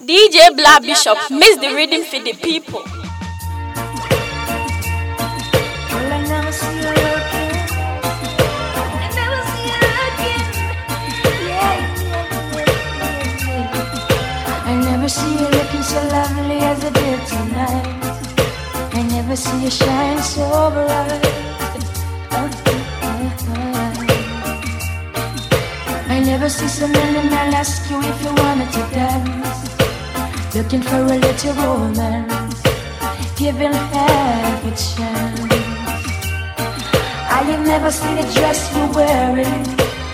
DJ Black Bishop makes the reading for the people. I never see you looking so lovely as I did tonight. I never see you shine so bright. I never see someone and I'll ask you if you wanted to dance. Looking for a little romance, giving half a chance. I have never seen the dress you're wearing,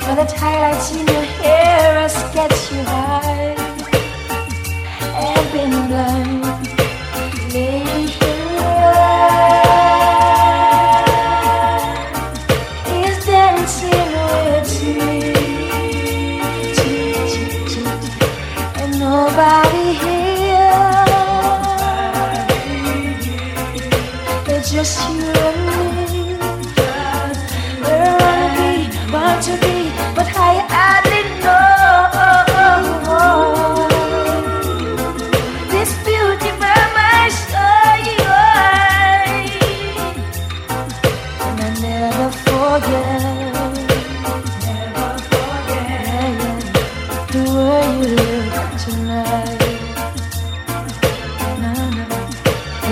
or the highlights in your hair, or sketch you high. I've been blind,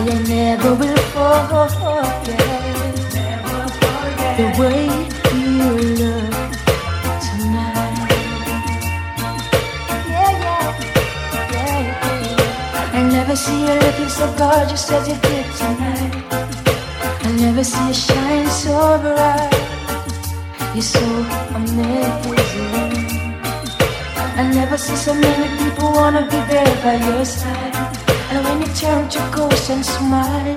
I never will forget the way you look tonight. Yeah, yeah, yeah. I never see you looking so gorgeous as you did tonight. I never see you shine so bright. You're so amazing. I never see so many people wanna be there by your side. And when you turn to ghost and smile,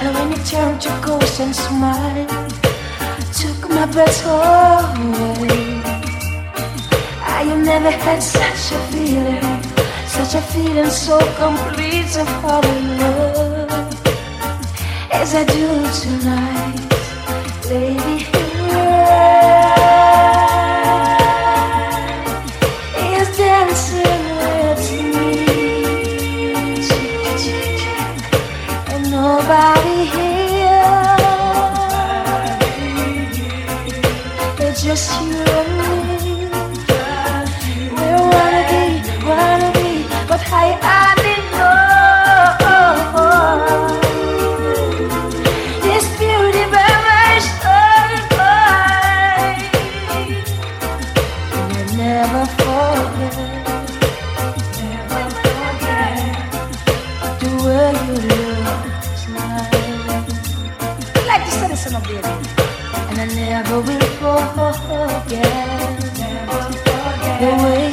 and when you turn to ghost and smile, took my breath away. Ah, I have never had such a feeling, such a feeling so complete to fall in love as I do tonight, baby. Of baby. And I never will forget, never forget the way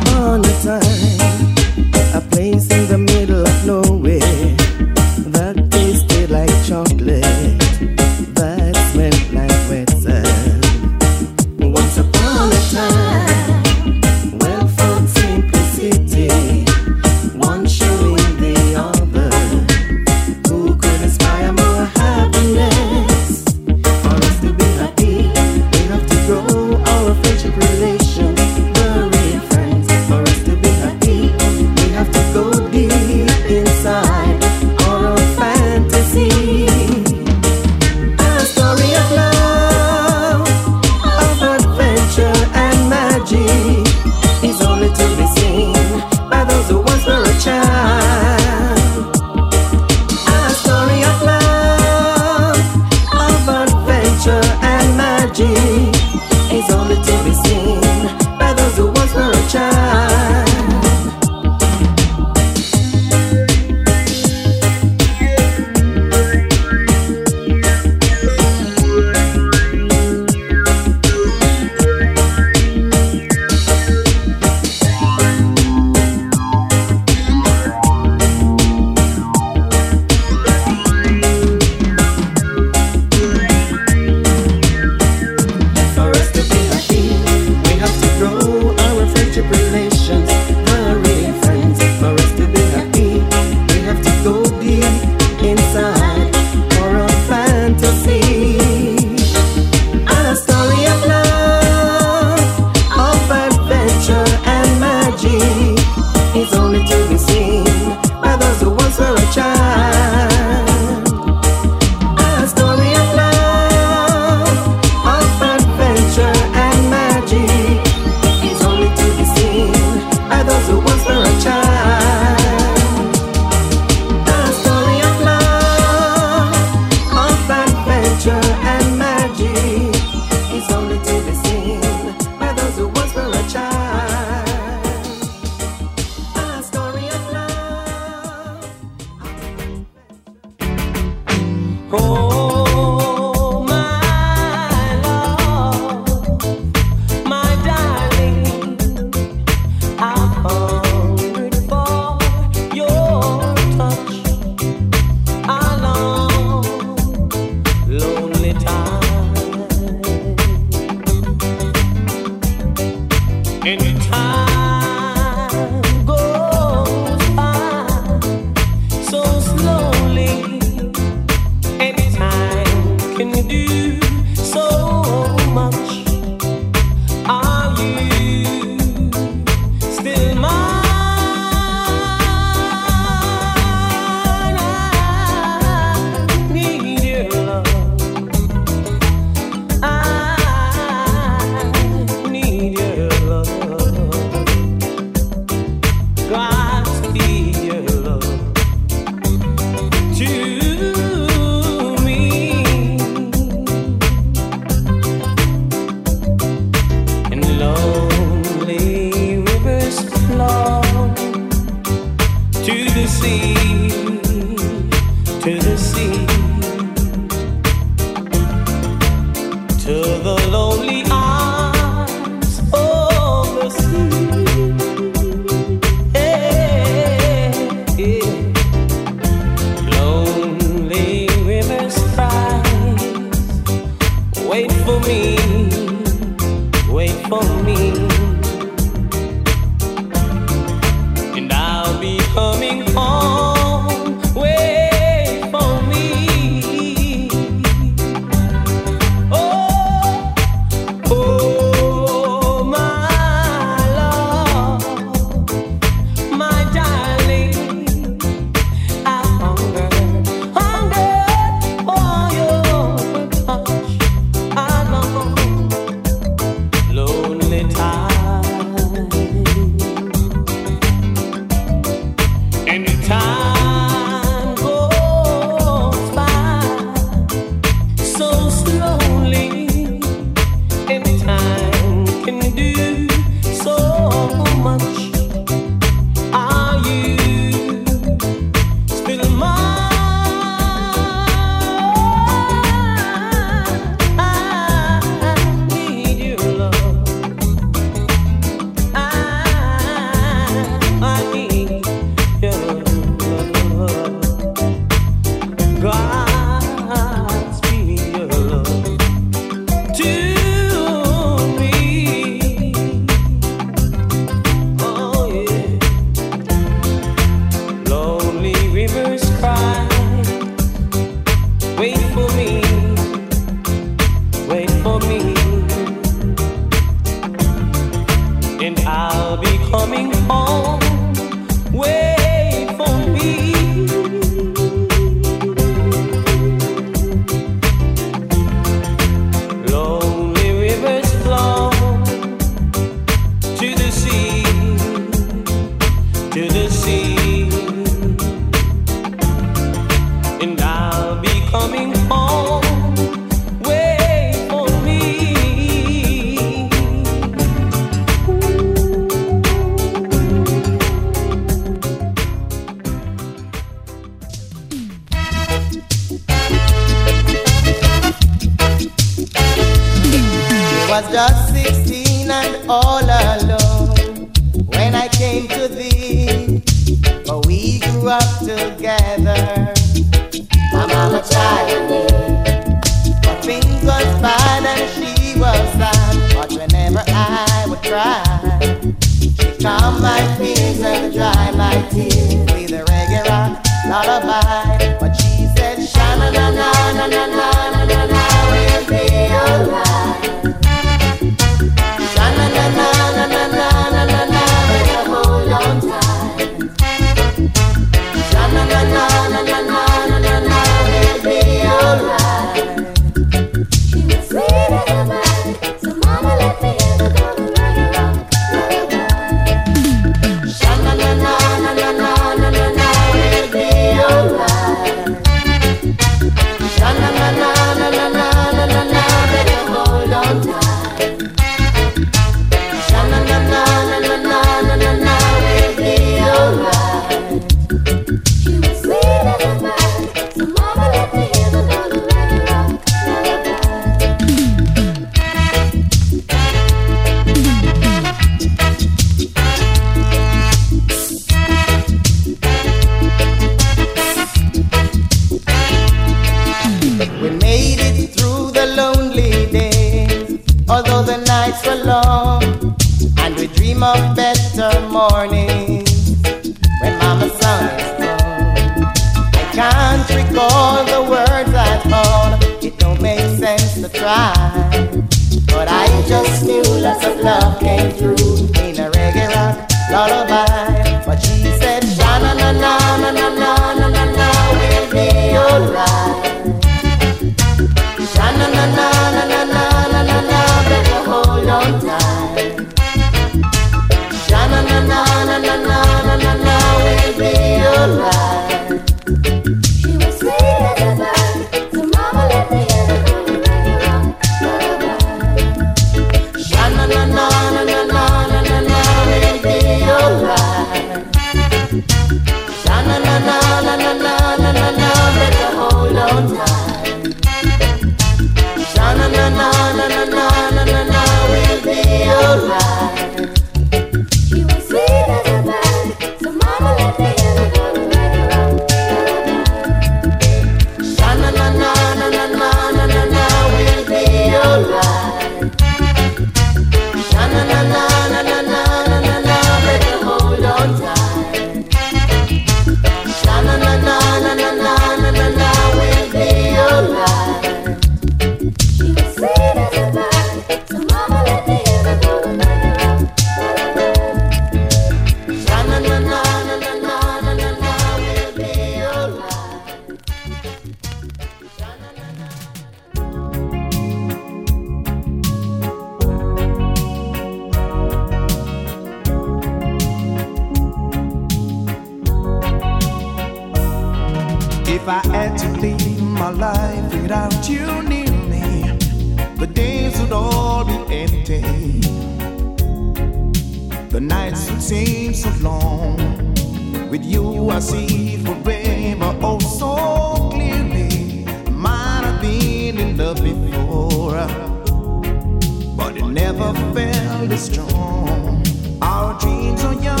fairly strong. Our dreams are young.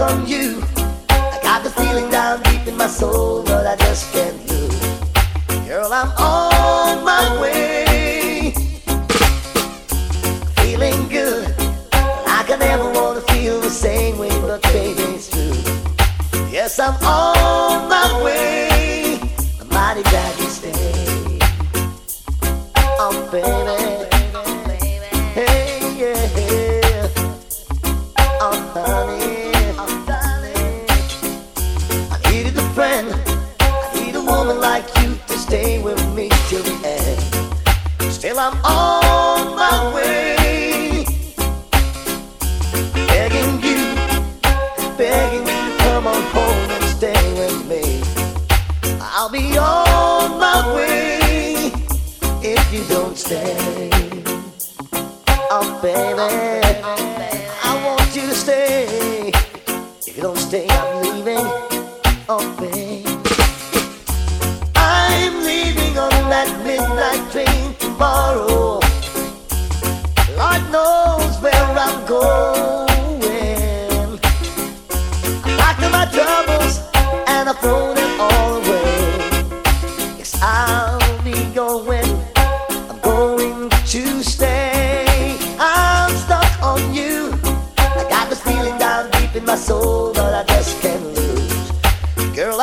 On you. I got the feeling down deep in my soul, but I just can't lose. Girl, I'm on my way. Feeling good. I can never want to feel the same way, but baby, it's true. Yes, I'm on my way. I'm mighty glad you. Oh, baby. I'm.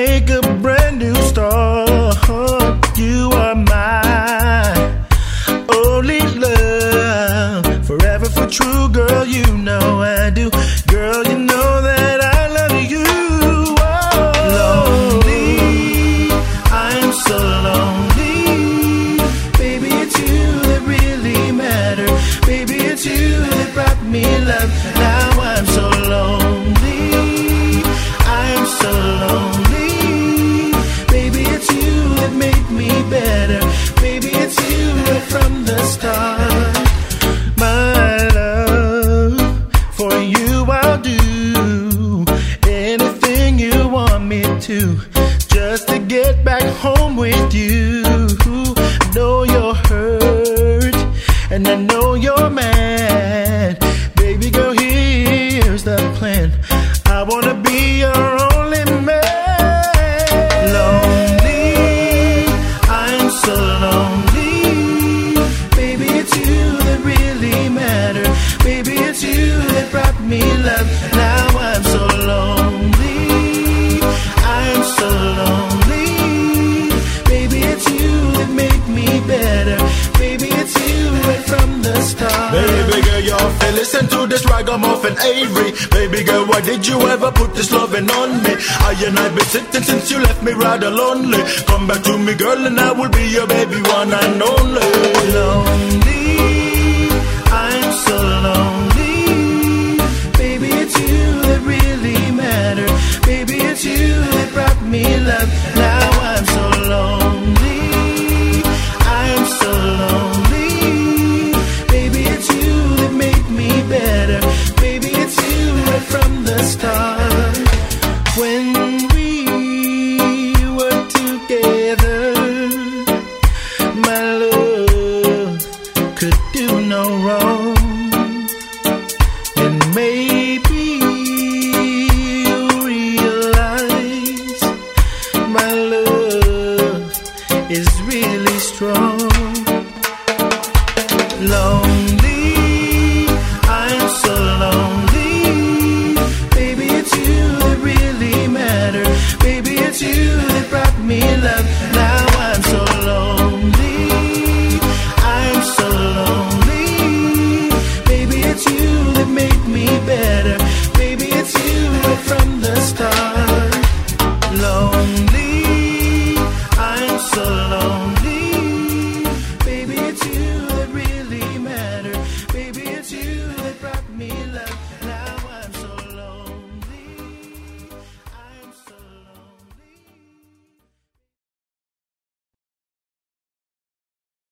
make a and I will be your baby one and only. Lonely, I'm so lonely. Baby, it's you that really matter. Baby, it's you that brought me love. Now I'm so lonely. I'm so lonely. Baby, it's you that make me better. Baby, it's you right from the start.